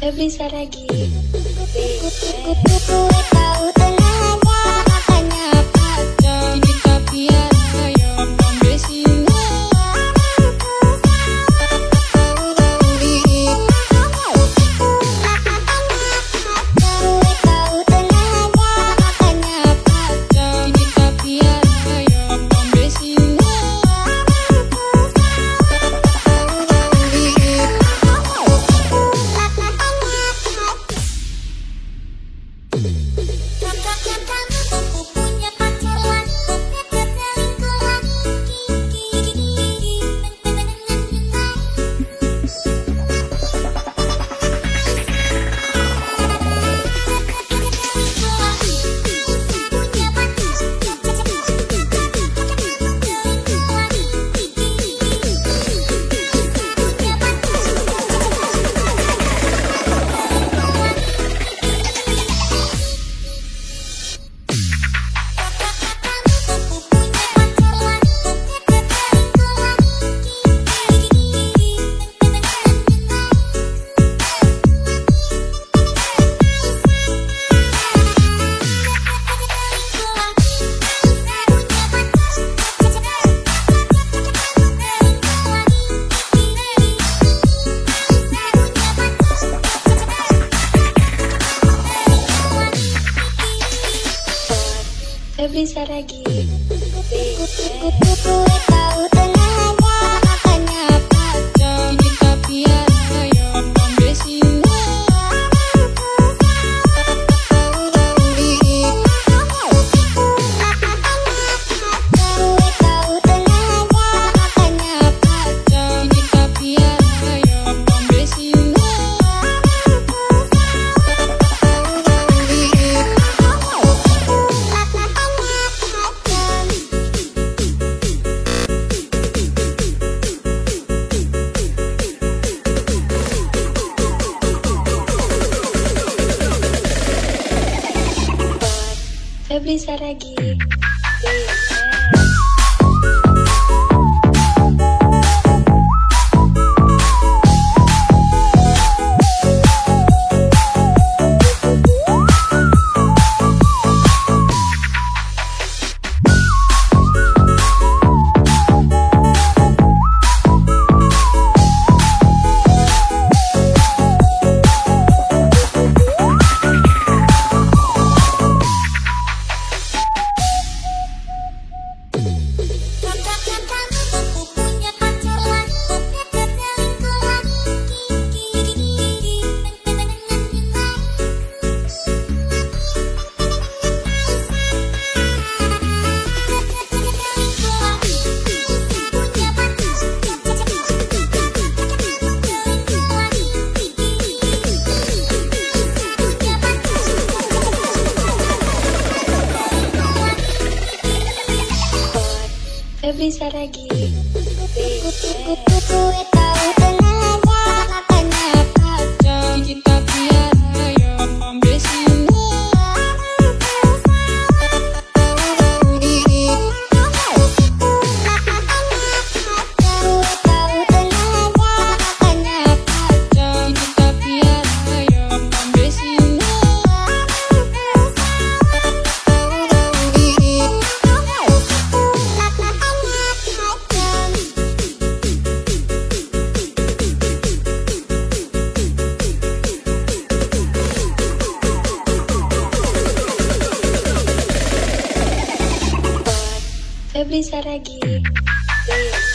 Febri Saragi Febri Saragi Tahu Febri Saragi Kamu Febri Saragi Tahu tenaga makanya pacar Kini tapi every Saturday. Hmm. Yeah.